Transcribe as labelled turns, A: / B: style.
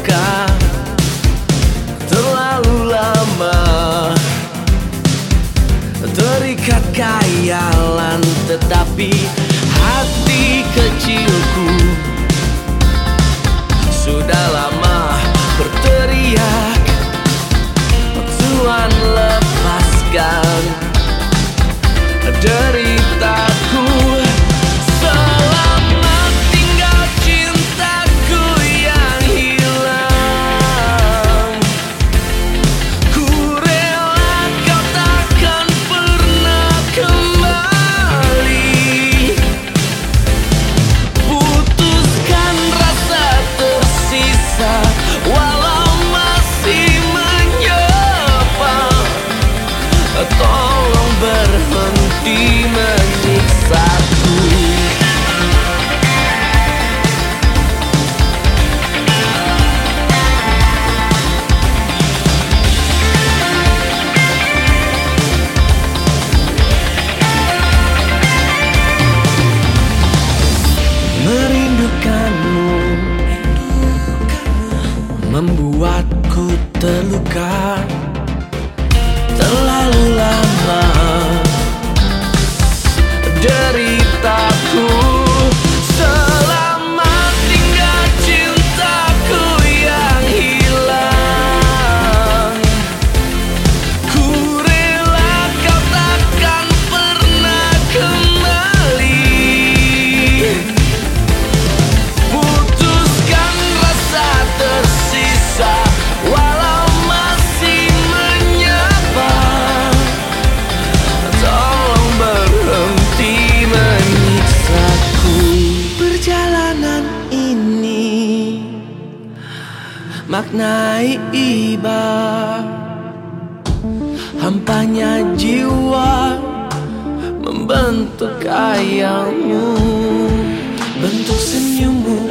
A: luka Terlalu lama Terikat kayalan Tetapi hati kecilku Sudah lama God. memaknai iba. Hampanya jiwa membentuk kayamu Bentuk senyummu